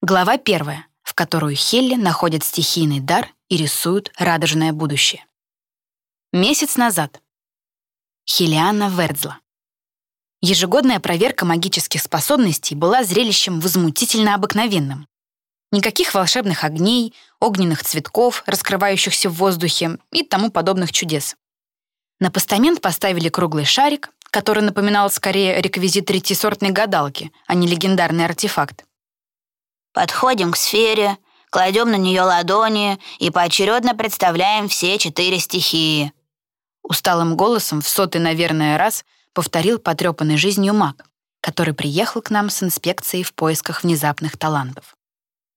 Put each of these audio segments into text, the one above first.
Глава первая, в которую Хелли находит стихийный дар и рисуют радужное будущее. Месяц назад. Хелиана Вердзла. Ежегодная проверка магических способностей была зрелищем возмутительно обыкновенным. Никаких волшебных огней, огненных цветков, раскрывающихся в воздухе и тому подобных чудес. На постамент поставили круглый шарик, который напоминал скорее реквизит третьесортной гадалки, а не легендарный артефакт. Подходим к сфере, кладем на нее ладони и поочередно представляем все четыре стихии. Усталым голосом в сотый, наверное, раз повторил потрепанный жизнью маг, который приехал к нам с инспекцией в поисках внезапных талантов.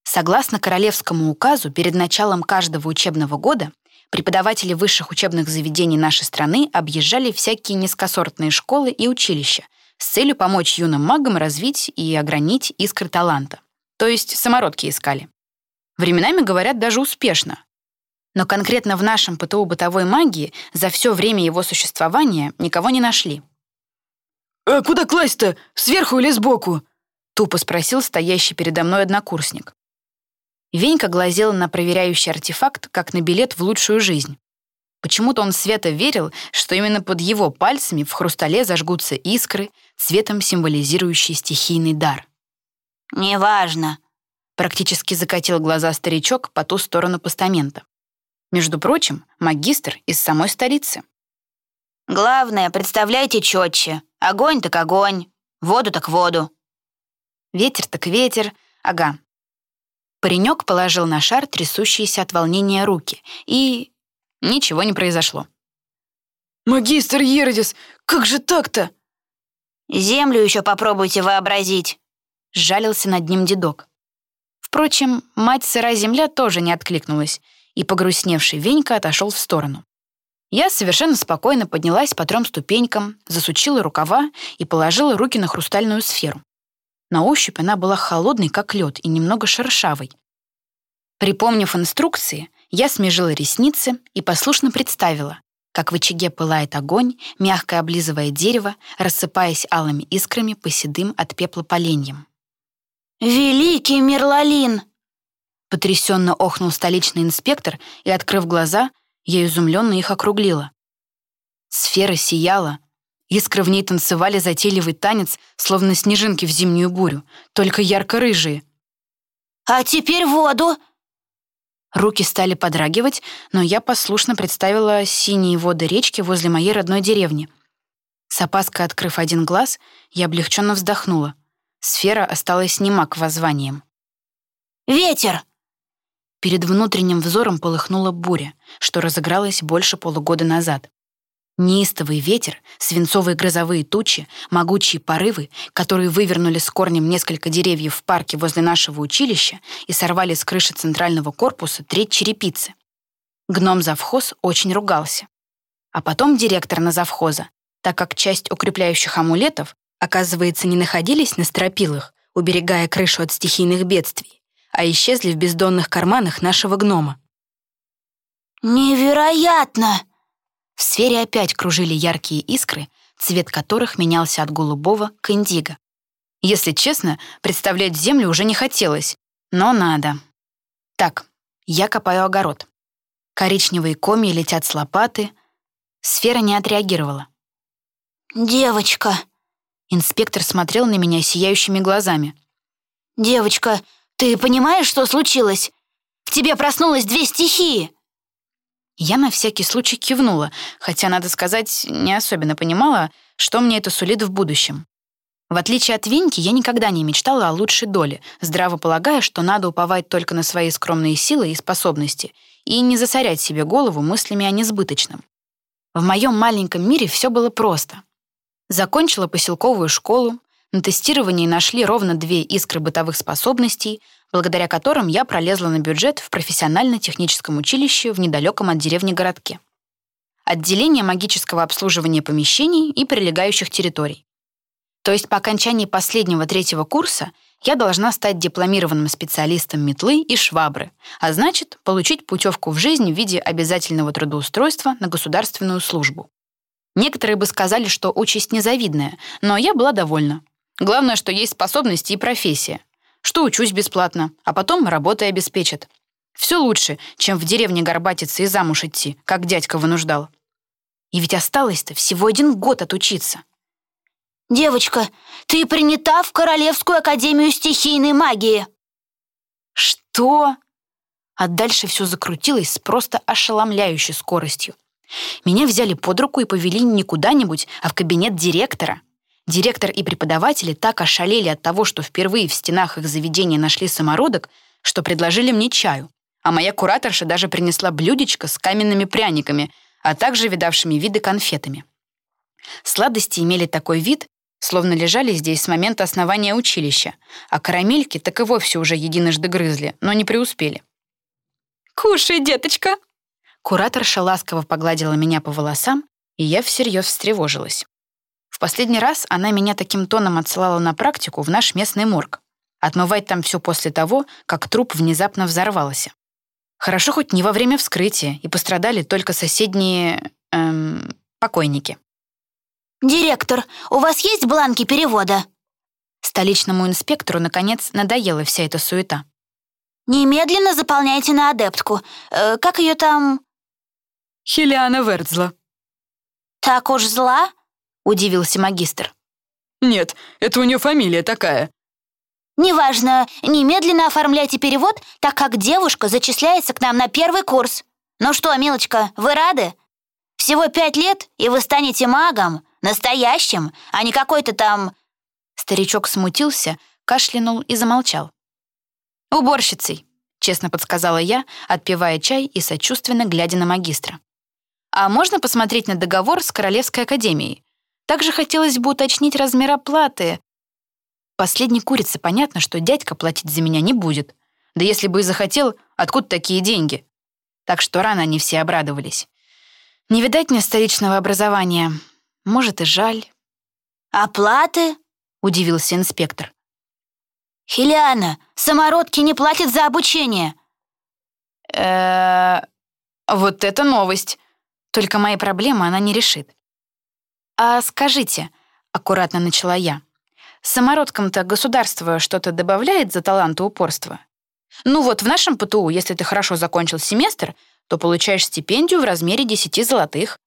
Согласно королевскому указу, перед началом каждого учебного года преподаватели высших учебных заведений нашей страны объезжали всякие низкосортные школы и училища с целью помочь юным магам развить и огранить искры таланта. То есть самородки искали. Временами, говорят, даже успешно. Но конкретно в нашем ПТУ бытовой магии за все время его существования никого не нашли. «А куда класть-то? Сверху или сбоку?» — тупо спросил стоящий передо мной однокурсник. Венька глазел на проверяющий артефакт, как на билет в лучшую жизнь. Почему-то он свято верил, что именно под его пальцами в хрустале зажгутся искры, цветом символизирующие стихийный дар. «Неважно», — практически закатил глаза старичок по ту сторону постамента. Между прочим, магистр из самой столицы. «Главное, представляйте четче. Огонь так огонь, воду так воду». Ветер так ветер, ага, Паренек положил на шар трясущиеся от волнения руки, и ничего не произошло. «Магистр Ердис, как же так-то?» «Землю еще попробуйте вообразить», — сжалился над ним дедок. Впрочем, мать сыра земля тоже не откликнулась, и погрустневший Венька отошел в сторону. Я совершенно спокойно поднялась по трем ступенькам, засучила рукава и положила руки на хрустальную сферу. На ощупь она была холодной, как лед, и немного шершавой. Припомнив инструкции, я смежила ресницы и послушно представила, как в очаге пылает огонь, мягко облизывая дерево, рассыпаясь алыми искрами по седым от пепла поленьям. «Великий Мерлалин!» Потрясенно охнул столичный инспектор, и, открыв глаза, я изумленно их округлила. Сфера сияла, Искры в ней танцевали затейливый танец, словно снежинки в зимнюю бурю, только ярко-рыжие. «А теперь воду!» Руки стали подрагивать, но я послушно представила синие воды речки возле моей родной деревни. С опаской открыв один глаз, я облегченно вздохнула. Сфера осталась нема к воззваниям. «Ветер!» Перед внутренним взором полыхнула буря, что разыгралась больше полугода назад. Неистовый ветер, свинцовые грозовые тучи, могучие порывы, которые вывернули с корнем несколько деревьев в парке возле нашего училища и сорвали с крыши центрального корпуса треть черепицы. Гном-завхоз очень ругался. А потом директор на завхоза, так как часть укрепляющих амулетов, оказывается, не находились на стропилах, уберегая крышу от стихийных бедствий, а исчезли в бездонных карманах нашего гнома. «Невероятно!» В сфере опять кружили яркие искры, цвет которых менялся от голубого к индиго. Если честно, представлять землю уже не хотелось, но надо. Так, я копаю огород. Коричневые комья летят с лопаты. Сфера не отреагировала. «Девочка!» Инспектор смотрел на меня сияющими глазами. «Девочка, ты понимаешь, что случилось? В тебе проснулось две стихии!» Я на всякий случай кивнула, хотя, надо сказать, не особенно понимала, что мне это сулит в будущем. В отличие от Веньки, я никогда не мечтала о лучшей доле, здраво полагая, что надо уповать только на свои скромные силы и способности и не засорять себе голову мыслями о несбыточном. В моем маленьком мире все было просто. Закончила поселковую школу, на тестировании нашли ровно две искры бытовых способностей, благодаря которым я пролезла на бюджет в профессионально-техническом училище в недалеком от деревни городке. Отделение магического обслуживания помещений и прилегающих территорий. То есть по окончании последнего третьего курса я должна стать дипломированным специалистом метлы и швабры, а значит, получить путевку в жизнь в виде обязательного трудоустройства на государственную службу. Некоторые бы сказали, что участь незавидная, но я была довольна. Главное, что есть способности и профессия. что учусь бесплатно, а потом работой обеспечат. Все лучше, чем в деревне горбатиться и замуж идти, как дядька вынуждал. И ведь осталось-то всего один год отучиться. «Девочка, ты принята в Королевскую академию стихийной магии!» «Что?» А дальше все закрутилось с просто ошеломляющей скоростью. Меня взяли под руку и повели не куда-нибудь, а в кабинет директора. Директор и преподаватели так ошалели от того, что впервые в стенах их заведения нашли самородок, что предложили мне чаю. А моя кураторша даже принесла блюдечко с каменными пряниками, а также видавшими виды конфетами. Сладости имели такой вид, словно лежали здесь с момента основания училища, а карамельки так и вовсе уже единожды грызли, но не преуспели. «Кушай, деточка!» Кураторша ласково погладила меня по волосам, и я всерьез встревожилась. В последний раз она меня таким тоном отсылала на практику в наш местный морг. Отмывать там все после того, как труп внезапно взорвался. Хорошо хоть не во время вскрытия, и пострадали только соседние... Эм, покойники. «Директор, у вас есть бланки перевода?» Столичному инспектору, наконец, надоела вся эта суета. «Немедленно заполняйте на адептку. Э, как ее там...» «Хелиана Вердзла». «Так уж зла?» — удивился магистр. «Нет, это у нее фамилия такая». «Неважно, немедленно оформляйте перевод, так как девушка зачисляется к нам на первый курс. Ну что, милочка, вы рады? Всего пять лет, и вы станете магом, настоящим, а не какой-то там...» Старичок смутился, кашлянул и замолчал. «Уборщицей», — честно подсказала я, отпивая чай и сочувственно глядя на магистра. «А можно посмотреть на договор с Королевской академией? Также хотелось бы уточнить размер оплаты. Последней курице понятно, что дядька платить за меня не будет. Да если бы и захотел, откуда такие деньги? Так что рано они все обрадовались. Не видать мне столичного образования. Может, и жаль. «Оплаты?» — удивился инспектор. «Хелиана, самородки не платят за обучение!» э Вот это новость. Только мои проблемы она не решит. «А скажите», — аккуратно начала я, «самородкам-то государство что-то добавляет за талант и упорство? Ну вот в нашем ПТУ, если ты хорошо закончил семестр, то получаешь стипендию в размере 10 золотых.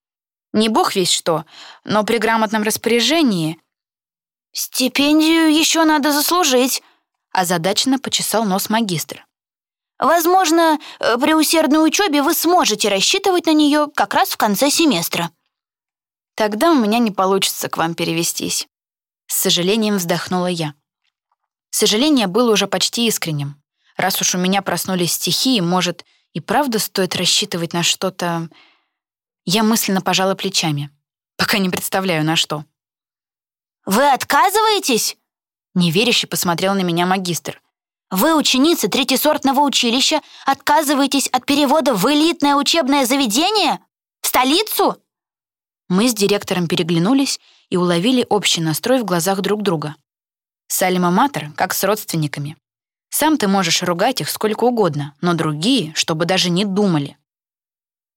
Не бог весь что, но при грамотном распоряжении...» «Стипендию еще надо заслужить», озадаченно почесал нос магистр. «Возможно, э, при усердной учебе вы сможете рассчитывать на нее как раз в конце семестра». «Тогда у меня не получится к вам перевестись», — с сожалением вздохнула я. Сожаление было уже почти искренним. Раз уж у меня проснулись стихии, может, и правда стоит рассчитывать на что-то... Я мысленно пожала плечами. Пока не представляю, на что. «Вы отказываетесь?» Неверяще посмотрел на меня магистр. «Вы, ученица третьесортного училища, отказываетесь от перевода в элитное учебное заведение? В столицу?» Мы с директором переглянулись и уловили общий настрой в глазах друг друга. Сальма-матер, как с родственниками. Сам ты можешь ругать их сколько угодно, но другие, чтобы даже не думали.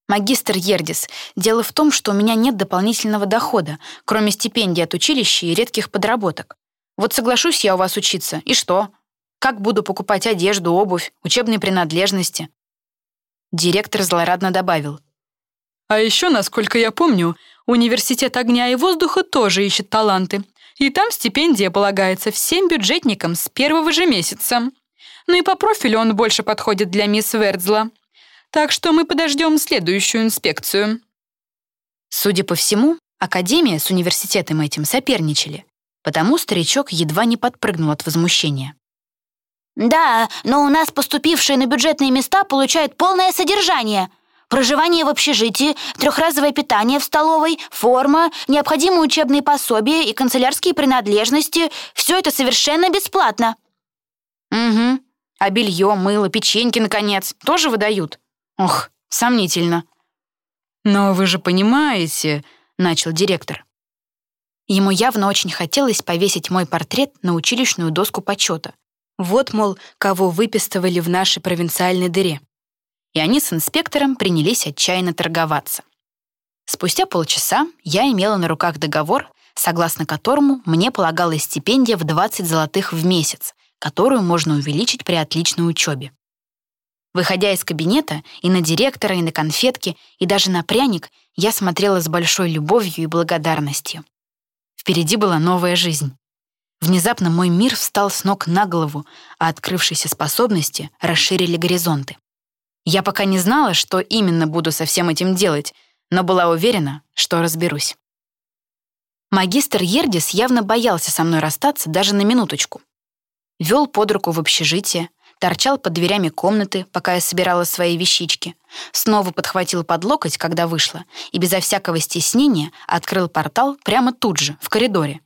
Магистр Ердис, дело в том, что у меня нет дополнительного дохода, кроме стипендий от училища и редких подработок. Вот соглашусь я у вас учиться, и что? Как буду покупать одежду, обувь, учебные принадлежности?» Директор злорадно добавил. «А еще, насколько я помню, университет огня и воздуха тоже ищет таланты. И там стипендия полагается всем бюджетникам с первого же месяца. Ну и по профилю он больше подходит для мисс Вердзла. Так что мы подождем следующую инспекцию». Судя по всему, Академия с университетом этим соперничали. Потому старичок едва не подпрыгнул от возмущения. «Да, но у нас поступившие на бюджетные места получают полное содержание. Проживание в общежитии, трехразовое питание в столовой, форма, необходимые учебные пособия и канцелярские принадлежности — все это совершенно бесплатно». «Угу. А белье, мыло, печеньки, наконец, тоже выдают? Ох, сомнительно». «Но вы же понимаете», — начал директор, Ему явно очень хотелось повесить мой портрет на училищную доску почета. Вот, мол, кого выпистывали в нашей провинциальной дыре. И они с инспектором принялись отчаянно торговаться. Спустя полчаса я имела на руках договор, согласно которому мне полагалась стипендия в 20 золотых в месяц, которую можно увеличить при отличной учебе. Выходя из кабинета, и на директора, и на конфетки, и даже на пряник, я смотрела с большой любовью и благодарностью. Впереди была новая жизнь. Внезапно мой мир встал с ног на голову, а открывшиеся способности расширили горизонты. Я пока не знала, что именно буду со всем этим делать, но была уверена, что разберусь. Магистр Ердис явно боялся со мной расстаться даже на минуточку. Вел под руку в общежитие, торчал под дверями комнаты, пока я собирала свои вещички, снова подхватил под локоть, когда вышла, и безо всякого стеснения открыл портал прямо тут же, в коридоре.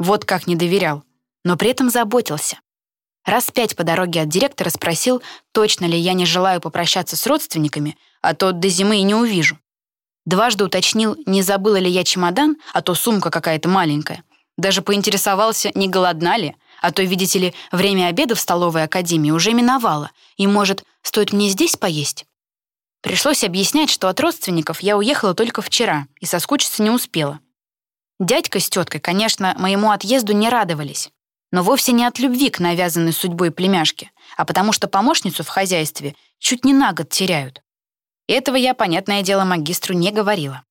Вот как не доверял, но при этом заботился. Раз пять по дороге от директора спросил, точно ли я не желаю попрощаться с родственниками, а то до зимы и не увижу. Дважды уточнил, не забыла ли я чемодан, а то сумка какая-то маленькая. Даже поинтересовался, не голодна ли, а то, видите ли, время обеда в столовой академии уже миновало, и, может, стоит мне здесь поесть? Пришлось объяснять, что от родственников я уехала только вчера и соскучиться не успела. Дядька с теткой, конечно, моему отъезду не радовались, но вовсе не от любви к навязанной судьбой племяшке, а потому что помощницу в хозяйстве чуть не на год теряют. Этого я, понятное дело, магистру не говорила.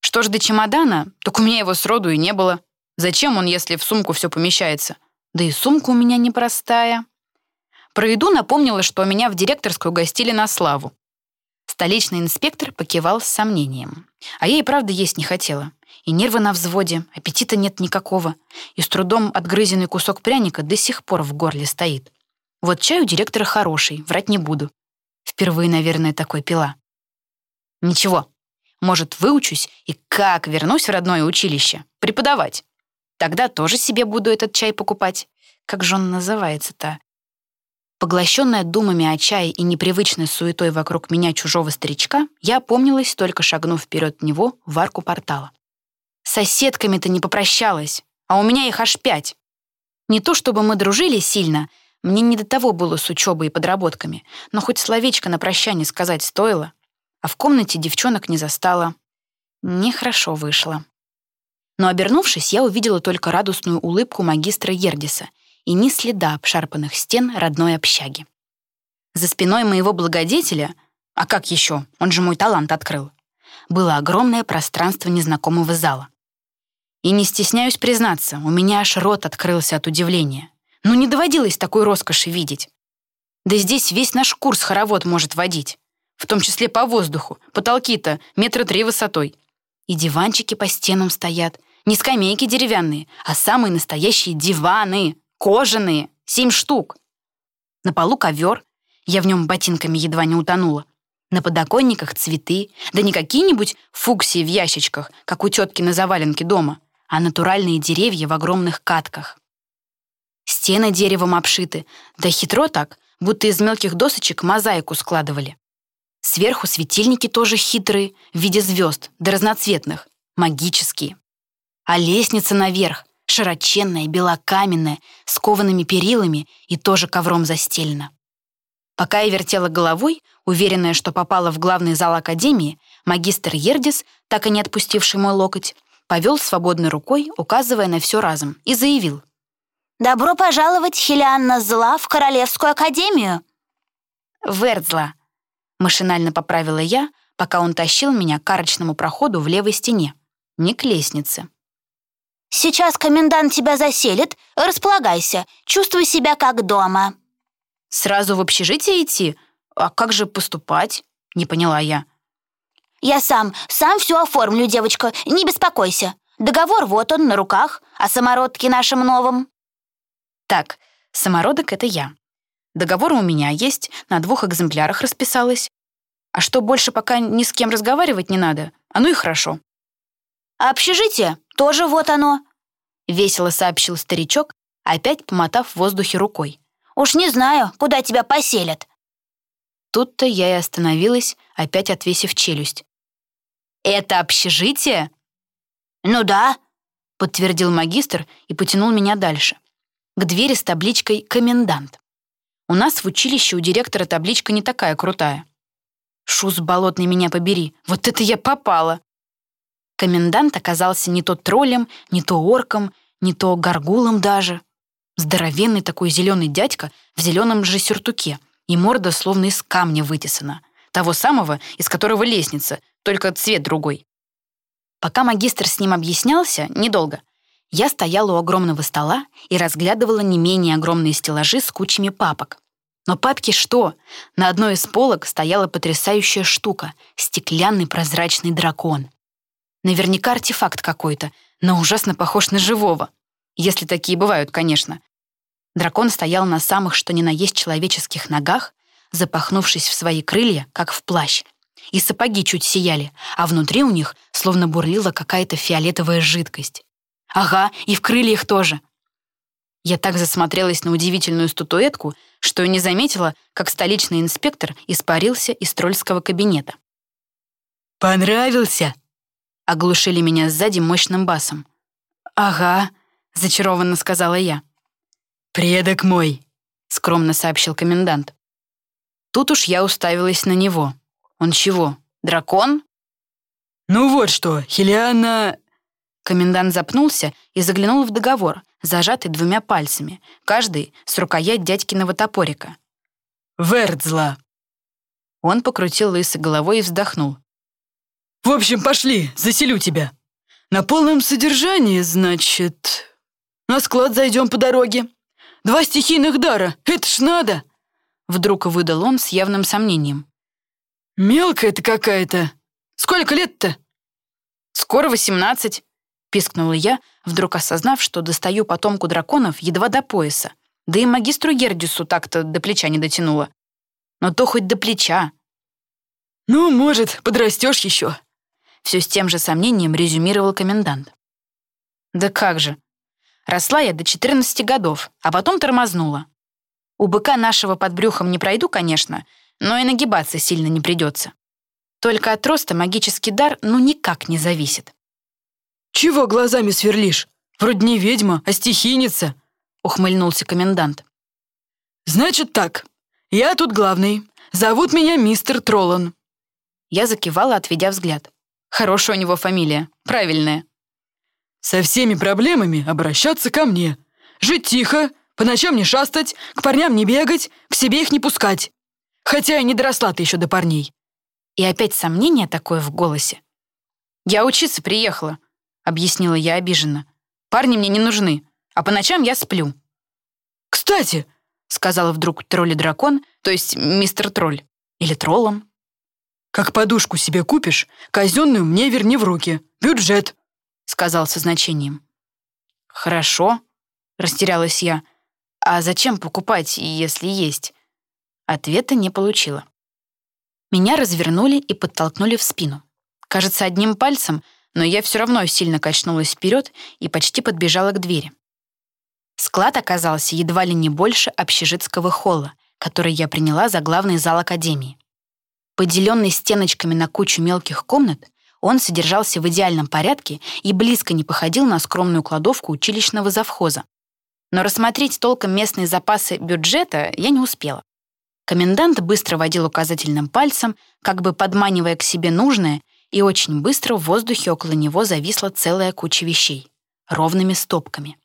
Что ж до чемодана, так у меня его сроду и не было. Зачем он, если в сумку все помещается? Да и сумка у меня непростая. Про еду напомнила, что меня в директорскую гостили на славу. Столичный инспектор покивал с сомнением. А я и правда есть не хотела. И нервы на взводе, аппетита нет никакого. И с трудом отгрызенный кусок пряника до сих пор в горле стоит. Вот чай у директора хороший, врать не буду. Впервые, наверное, такой пила. Ничего, может, выучусь и как вернусь в родное училище? Преподавать. Тогда тоже себе буду этот чай покупать. Как же он называется-то? Поглощенная думами о чае и непривычной суетой вокруг меня чужого старичка, я опомнилась, только шагнув вперед него в арку портала. С соседками-то не попрощалась, а у меня их аж пять. Не то чтобы мы дружили сильно, мне не до того было с учебой и подработками, но хоть словечко на прощание сказать стоило, а в комнате девчонок не застала. Нехорошо вышло. Но, обернувшись, я увидела только радостную улыбку магистра Ердиса и ни следа обшарпанных стен родной общаги. За спиной моего благодетеля, а как еще, он же мой талант открыл, было огромное пространство незнакомого зала. И не стесняюсь признаться, у меня аж рот открылся от удивления. Ну не доводилось такой роскоши видеть. Да здесь весь наш курс хоровод может водить. В том числе по воздуху. Потолки-то метра три высотой. И диванчики по стенам стоят. Не скамейки деревянные, а самые настоящие диваны. Кожаные. Семь штук. На полу ковер. Я в нем ботинками едва не утонула. На подоконниках цветы. Да не какие-нибудь фуксии в ящичках, как у тетки на заваленке дома, а натуральные деревья в огромных катках. Стены деревом обшиты. Да хитро так, будто из мелких досочек мозаику складывали. Сверху светильники тоже хитрые, в виде звезд, да разноцветных, магические. А лестница наверх, широченная, белокаменная, с коваными перилами и тоже ковром застелена. Пока я вертела головой, уверенная, что попала в главный зал Академии, магистр Ердис, так и не отпустивший мой локоть, повел свободной рукой, указывая на все разом, и заявил. «Добро пожаловать, Хелианна Зла, в Королевскую Академию!» «Вердзла», Машинально поправила я, пока он тащил меня к арочному проходу в левой стене, не к лестнице. «Сейчас комендант тебя заселит. Располагайся. Чувствуй себя как дома». «Сразу в общежитие идти? А как же поступать?» — не поняла я. «Я сам, сам все оформлю, девочка. Не беспокойся. Договор вот он, на руках. О самородке нашем новом». «Так, самородок — это я. Договор у меня есть, на двух экземплярах расписалась. А что больше пока ни с кем разговаривать не надо, оно и хорошо. А общежитие тоже вот оно, весело сообщил старичок, опять помотав в воздухе рукой. Уж не знаю, куда тебя поселят. Тут-то я и остановилась, опять отвесив челюсть. «Это общежитие?» «Ну да», — подтвердил магистр и потянул меня дальше. К двери с табличкой «Комендант». У нас в училище у директора табличка не такая крутая. Шуз болотный меня побери, вот это я попала. Комендант оказался не то троллем, не то орком, не то горгулом даже. Здоровенный такой зеленый дядька в зеленом же сюртуке, и морда словно из камня вытесана. Того самого, из которого лестница, только цвет другой. Пока магистр с ним объяснялся, недолго, я стояла у огромного стола и разглядывала не менее огромные стеллажи с кучами папок. Но папки что? На одной из полок стояла потрясающая штука — стеклянный прозрачный дракон. Наверняка артефакт какой-то, но ужасно похож на живого. Если такие бывают, конечно. Дракон стоял на самых что ни на есть человеческих ногах, запахнувшись в свои крылья, как в плащ. И сапоги чуть сияли, а внутри у них словно бурлила какая-то фиолетовая жидкость. Ага, и в крыльях тоже. Я так засмотрелась на удивительную статуэтку, что и не заметила, как столичный инспектор испарился из трольского кабинета. «Понравился?» — оглушили меня сзади мощным басом. «Ага», — зачарованно сказала я. «Предок мой», — скромно сообщил комендант. Тут уж я уставилась на него. Он чего, дракон? «Ну вот что, Хелиана...» Комендант запнулся и заглянул в договор, зажатый двумя пальцами, каждый с рукоять дядькиного топорика. «Вердзла!» Он покрутил лысой головой и вздохнул. «В общем, пошли, заселю тебя. На полном содержании, значит... На склад зайдем по дороге. Два стихийных дара, это ж надо!» Вдруг выдал он с явным сомнением. «Мелкая ты какая-то. Сколько лет-то?» «Скоро восемнадцать», пискнула я, вдруг осознав, что достаю потомку драконов едва до пояса. Да и магистру Гердису так-то до плеча не дотянула. Но то хоть до плеча. «Ну, может, подрастешь еще», — все с тем же сомнением резюмировал комендант. «Да как же. Росла я до 14 годов, а потом тормознула. У быка нашего под брюхом не пройду, конечно, но и нагибаться сильно не придется. Только от роста магический дар ну никак не зависит. «Чего глазами сверлишь? Вроде не ведьма, а стихийница», — ухмыльнулся комендант. «Значит так, я тут главный. Зовут меня мистер Троллан». Я закивала, отведя взгляд. Хорошая у него фамилия, правильная. «Со всеми проблемами обращаться ко мне. Жить тихо, по ночам не шастать, к парням не бегать, к себе их не пускать. Хотя и не доросла ты еще до парней». И опять сомнение такое в голосе. «Я учиться приехала. — объяснила я обиженно. «Парни мне не нужны, а по ночам я сплю». «Кстати», — сказала вдруг тролль-дракон, то есть мистер Тролль, или троллом. «Как подушку себе купишь, казенную мне верни в руки. Бюджет», — сказал со значением. «Хорошо», — растерялась я. «А зачем покупать, если есть?» Ответа не получила. Меня развернули и подтолкнули в спину. Кажется, одним пальцем но я все равно сильно качнулась вперед и почти подбежала к двери. Склад оказался едва ли не больше общежитского холла, который я приняла за главный зал академии. Поделенный стеночками на кучу мелких комнат, он содержался в идеальном порядке и близко не походил на скромную кладовку училищного завхоза. Но рассмотреть толком местные запасы бюджета я не успела. Комендант быстро водил указательным пальцем, как бы подманивая к себе нужное, и очень быстро в воздухе около него зависла целая куча вещей, ровными стопками.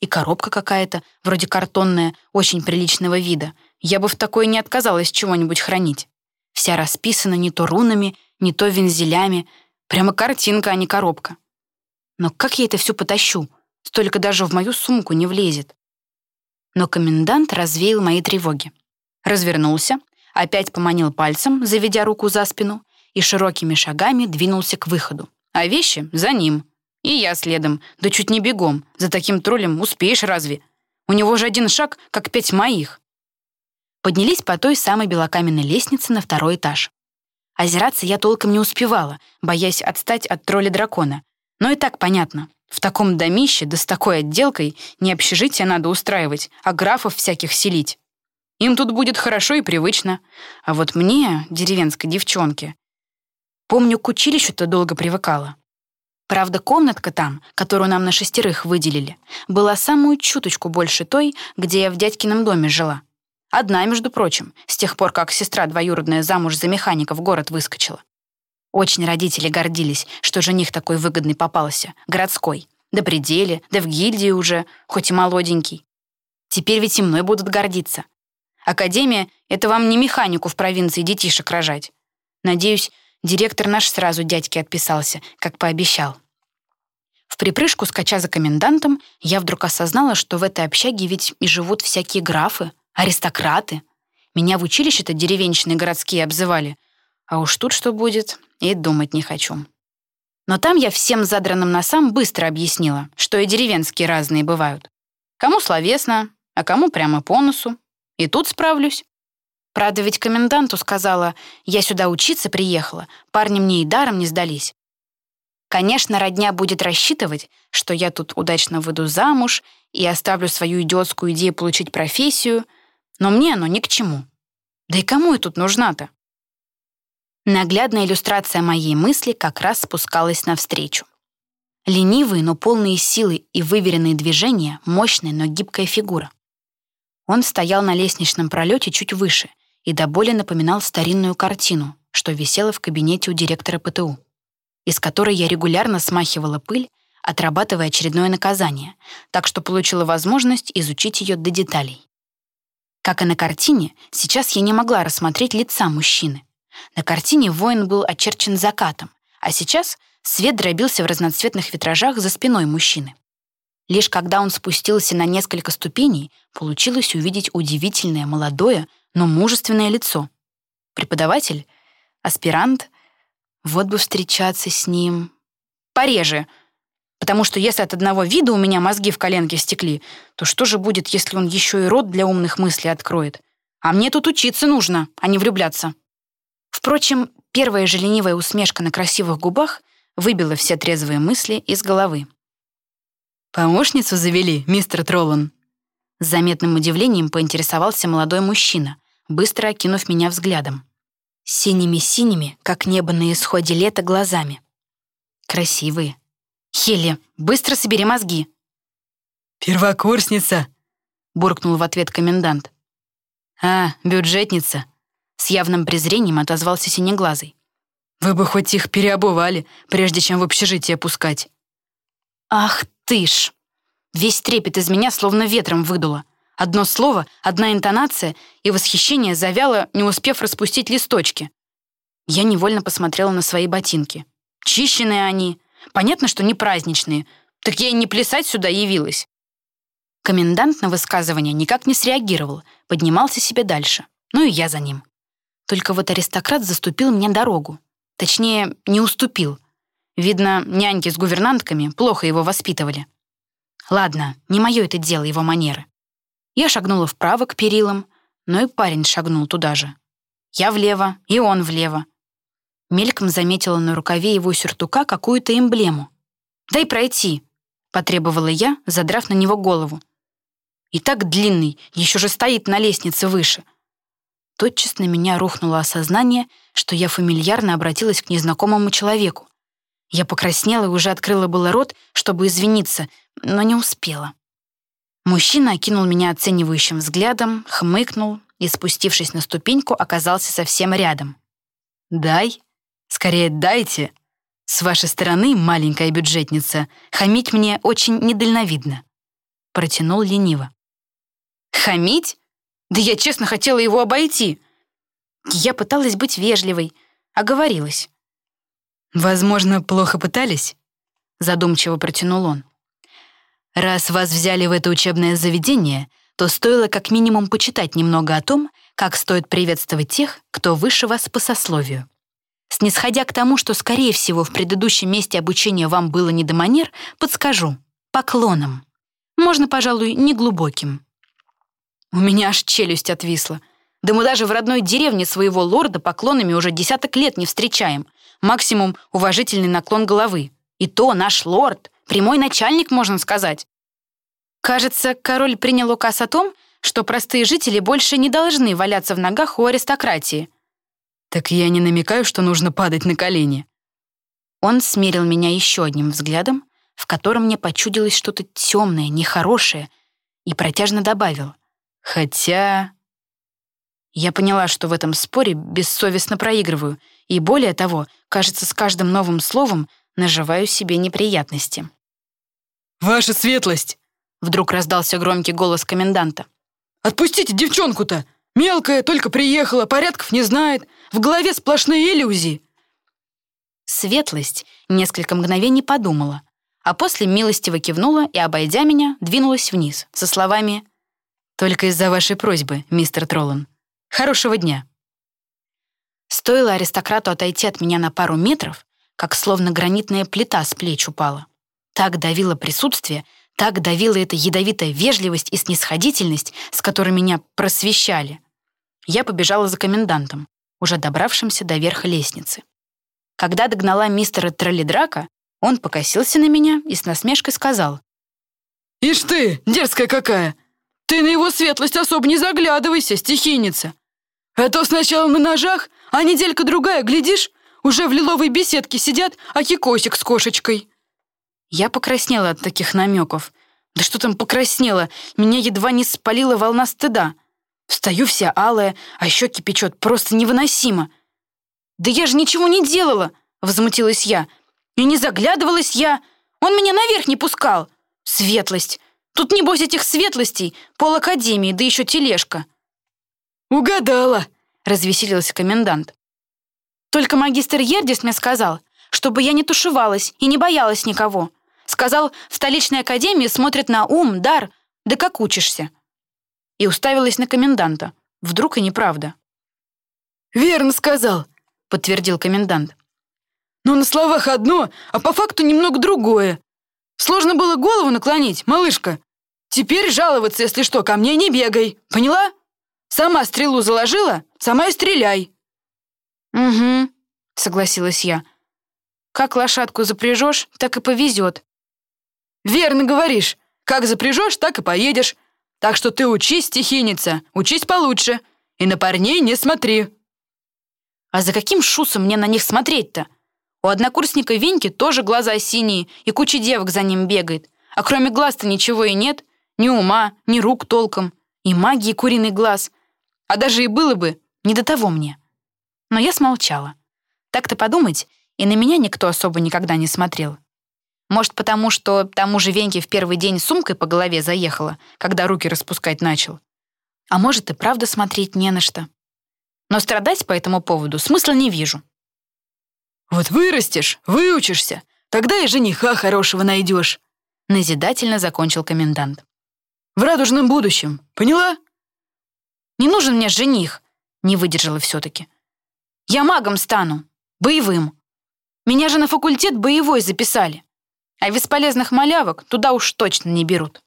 И коробка какая-то, вроде картонная, очень приличного вида. Я бы в такой не отказалась чего-нибудь хранить. Вся расписана не то рунами, не то вензелями. Прямо картинка, а не коробка. Но как я это все потащу? Столько даже в мою сумку не влезет. Но комендант развеял мои тревоги. Развернулся, опять поманил пальцем, заведя руку за спину, и широкими шагами двинулся к выходу. А вещи за ним. И я следом, да чуть не бегом. За таким троллем успеешь разве? У него же один шаг, как пять моих. Поднялись по той самой белокаменной лестнице на второй этаж. Озираться я толком не успевала, боясь отстать от тролля-дракона. Но и так понятно. В таком домище, да с такой отделкой, не общежитие надо устраивать, а графов всяких селить. Им тут будет хорошо и привычно. А вот мне, деревенской девчонке, Помню, к училищу-то долго привыкала. Правда, комнатка там, которую нам на шестерых выделили, была самую чуточку больше той, где я в дядькином доме жила. Одна, между прочим, с тех пор, как сестра двоюродная замуж за механика в город выскочила. Очень родители гордились, что жених такой выгодный попался, городской. Да при деле, да в гильдии уже, хоть и молоденький. Теперь ведь и мной будут гордиться. Академия — это вам не механику в провинции детишек рожать. Надеюсь, директор наш сразу дядьке отписался, как пообещал. В припрыжку, скача за комендантом, я вдруг осознала, что в этой общаге ведь и живут всякие графы, аристократы. Меня в училище-то деревенщины городские обзывали. А уж тут что будет, и думать не хочу. Но там я всем задранным носам быстро объяснила, что и деревенские разные бывают. Кому словесно, а кому прямо по носу. И тут справлюсь. Правда, ведь коменданту сказала, я сюда учиться приехала, парни мне и даром не сдались. Конечно, родня будет рассчитывать, что я тут удачно выйду замуж и оставлю свою идиотскую идею получить профессию, но мне оно ни к чему. Да и кому я тут нужна-то? Наглядная иллюстрация моей мысли как раз спускалась навстречу. Ленивые, но полные силы и выверенные движения, мощная, но гибкая фигура. Он стоял на лестничном пролете чуть выше и до боли напоминал старинную картину, что висела в кабинете у директора ПТУ из которой я регулярно смахивала пыль, отрабатывая очередное наказание, так что получила возможность изучить ее до деталей. Как и на картине, сейчас я не могла рассмотреть лица мужчины. На картине воин был очерчен закатом, а сейчас свет дробился в разноцветных витражах за спиной мужчины. Лишь когда он спустился на несколько ступеней, получилось увидеть удивительное молодое, но мужественное лицо. Преподаватель, аспирант, вот бы встречаться с ним. Пореже. Потому что если от одного вида у меня мозги в коленке стекли, то что же будет, если он еще и рот для умных мыслей откроет? А мне тут учиться нужно, а не влюбляться. Впрочем, первая же ленивая усмешка на красивых губах выбила все трезвые мысли из головы. «Помощницу завели, мистер Троллан?» С заметным удивлением поинтересовался молодой мужчина, быстро окинув меня взглядом синими-синими, как небо на исходе лета, глазами. Красивые. «Хелли, быстро собери мозги!» «Первокурсница!» — буркнул в ответ комендант. «А, бюджетница!» — с явным презрением отозвался синеглазый. «Вы бы хоть их переобували, прежде чем в общежитие пускать». «Ах ты ж!» Весь трепет из меня словно ветром выдуло. Одно слово, одна интонация, и восхищение завяло, не успев распустить листочки. Я невольно посмотрела на свои ботинки. Чищенные они. Понятно, что не праздничные. Так я и не плясать сюда явилась. Комендант на высказывание никак не среагировал, поднимался себе дальше. Ну и я за ним. Только вот аристократ заступил мне дорогу. Точнее, не уступил. Видно, няньки с гувернантками плохо его воспитывали. Ладно, не мое это дело, его манеры. Я шагнула вправо к перилам, но и парень шагнул туда же. Я влево, и он влево. Мельком заметила на рукаве его сюртука какую-то эмблему. «Дай пройти», — потребовала я, задрав на него голову. «И так длинный, еще же стоит на лестнице выше». Тотчас на меня рухнуло осознание, что я фамильярно обратилась к незнакомому человеку. Я покраснела и уже открыла было рот, чтобы извиниться, но не успела. Мужчина окинул меня оценивающим взглядом, хмыкнул и, спустившись на ступеньку, оказался совсем рядом. «Дай, скорее дайте. С вашей стороны, маленькая бюджетница, хамить мне очень недальновидно», — протянул лениво. «Хамить? Да я честно хотела его обойти. Я пыталась быть вежливой, оговорилась». «Возможно, плохо пытались?» — задумчиво протянул он. Раз вас взяли в это учебное заведение, то стоило как минимум почитать немного о том, как стоит приветствовать тех, кто выше вас по сословию. Снисходя к тому, что, скорее всего, в предыдущем месте обучения вам было не до манер, подскажу — поклоном. Можно, пожалуй, неглубоким. У меня аж челюсть отвисла. Да мы даже в родной деревне своего лорда поклонами уже десяток лет не встречаем. Максимум — уважительный наклон головы. И то наш лорд — Прямой начальник, можно сказать. Кажется, король принял указ о том, что простые жители больше не должны валяться в ногах у аристократии. Так я не намекаю, что нужно падать на колени. Он смерил меня еще одним взглядом, в котором мне почудилось что-то темное, нехорошее, и протяжно добавил. Хотя... Я поняла, что в этом споре бессовестно проигрываю, и более того, кажется, с каждым новым словом наживаю себе неприятности. «Ваша светлость!» Вдруг раздался громкий голос коменданта. «Отпустите девчонку-то! Мелкая, только приехала, порядков не знает. В голове сплошные иллюзии». Светлость несколько мгновений подумала, а после милостиво кивнула и, обойдя меня, двинулась вниз со словами «Только из-за вашей просьбы, мистер Троллан. Хорошего дня». Стоило аристократу отойти от меня на пару метров, как словно гранитная плита с плеч упала. Так давило присутствие, так давила эта ядовитая вежливость и снисходительность, с которой меня просвещали. Я побежала за комендантом, уже добравшимся до верха лестницы. Когда догнала мистера Троллидрака, он покосился на меня и с насмешкой сказал. «Ишь ты, дерзкая какая! Ты на его светлость особо не заглядывайся, стихийница! А то сначала на ножах, а неделька-другая, глядишь, уже в лиловой беседке сидят акикосик с кошечкой». Я покраснела от таких намеков. Да что там покраснела? Меня едва не спалила волна стыда. Встаю вся алая, а щеки печет просто невыносимо. «Да я же ничего не делала!» — возмутилась я. «И не заглядывалась я! Он меня наверх не пускал! Светлость! Тут, небось, этих светлостей, пол академии, да еще тележка!» «Угадала!» — развеселился комендант. «Только магистр Ердис мне сказал, чтобы я не тушевалась и не боялась никого. Сказал, в столичной академии смотрят на ум, дар, да как учишься. И уставилась на коменданта. Вдруг и неправда. «Верно сказал», — подтвердил комендант. «Но на словах одно, а по факту немного другое. Сложно было голову наклонить, малышка. Теперь жаловаться, если что, ко мне не бегай. Поняла? Сама стрелу заложила, сама и стреляй». «Угу», — согласилась я. «Как лошадку запряжешь, так и повезет. «Верно говоришь. Как запряжешь, так и поедешь. Так что ты учись, стихийница, учись получше. И на парней не смотри». «А за каким шусом мне на них смотреть-то? У однокурсника Веньки тоже глаза синие, и куча девок за ним бегает. А кроме глаз-то ничего и нет. Ни ума, ни рук толком. И магии куриный глаз. А даже и было бы, не до того мне». Но я смолчала. Так-то подумать, и на меня никто особо никогда не смотрел. Может, потому что тому же Веньке в первый день сумкой по голове заехала, когда руки распускать начал. А может, и правда смотреть не на что. Но страдать по этому поводу смысла не вижу. «Вот вырастешь, выучишься, тогда и жениха хорошего найдешь», назидательно закончил комендант. «В радужном будущем, поняла?» «Не нужен мне жених», не выдержала все-таки. «Я магом стану, боевым. Меня же на факультет боевой записали. А бесполезных малявок туда уж точно не берут.